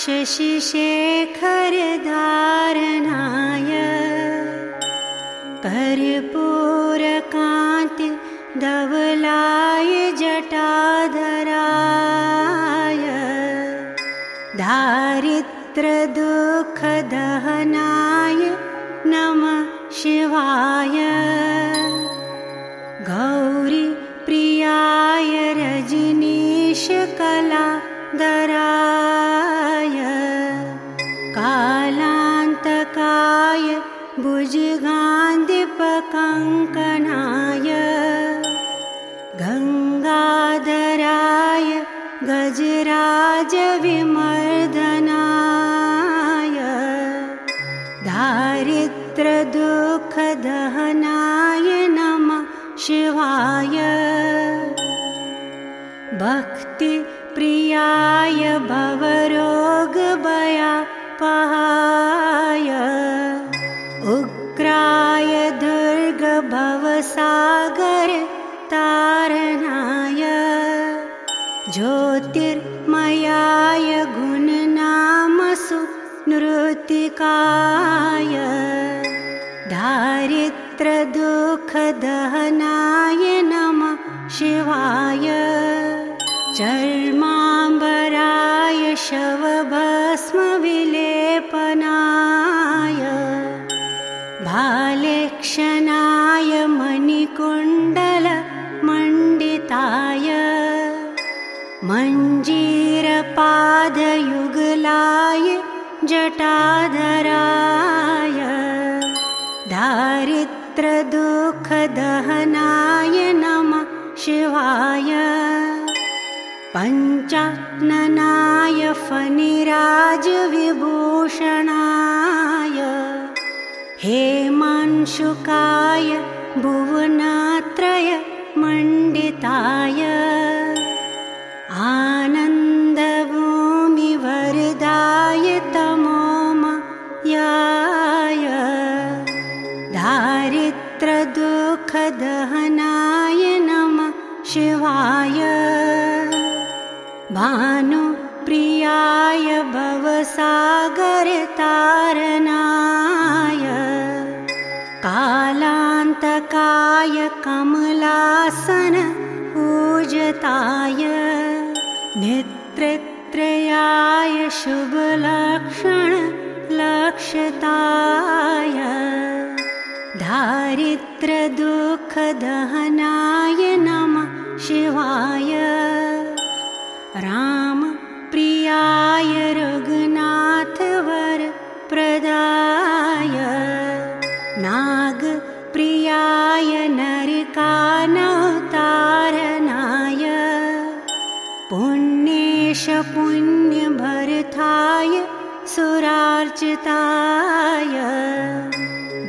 शशिशेखरधारणाय कर्पूरकान्ति धवलाय जटाधराय दारिद्रदुःखदहनाय नमः शिवाय गौरी प्रियाय रजनीशकलाधराय भुजगान्धिपकङ्कणाय गङ्गाधराय गजराजविमर्दनाय दारिद्रदुःखदहनाय नमः शिवाय। भक्तिप्रियाय भवरोगभया ज्योतिर्मयाय गुणनामसु नृतिकाय दारिद्रदुःखदहनाय नमः शिवाय। चर्माम्बराय शवभस्मविलेपनाय। भालेक्षणाय मणिकुण्डलमण्डिताय मञ्जीरपादयुगलाय जटाधराय दारिद्रदुःखदहनाय नमः शिवाय पञ्चाननाय फनिराजविभूषणाय हेमांशुकाय भुवनात्रय मण्डिताय शिवाय भानुप्रियाय भवसागरतारणाय कालान्तकाय कमलासन पूजताय नेत्रत्रयाय शुभलक्षणलक्षताय दारिद्रदुःखदहनाय नमः शिवाय। रामप्रियाय रघुनाथवरप्रदाय नागप्रियाय नरकानवतारणाय पुण्येशपुण्यभरथाय सुरार्चिताय।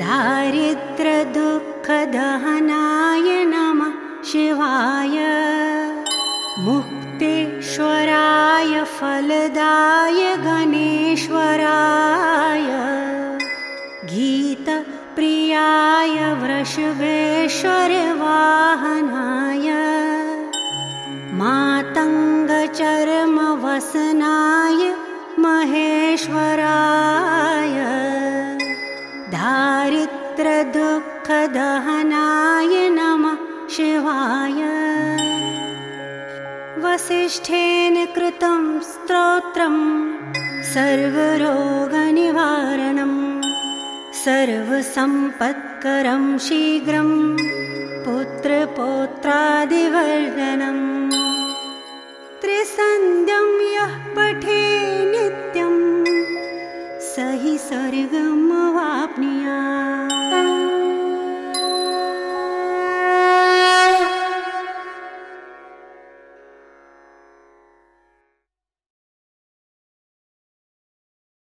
दारिद्रदुःखदहनाय शिवाय मुक्तेश्वराय फलदाय गणेश्वराय। गीतप्रियाय वृषभेश्वरवाहनाय। मातङ्गचर्मवसनाय महेश्वराय। दारिद्रदुःखदहनाय वसिष्ठेन कृतं स्तोत्रं सर्वरोगनिवारणं सर्वसम्पत्करं शीघ्रं पुत्रपौत्रादिवर्धनम् त्रिसन्ध्यं यः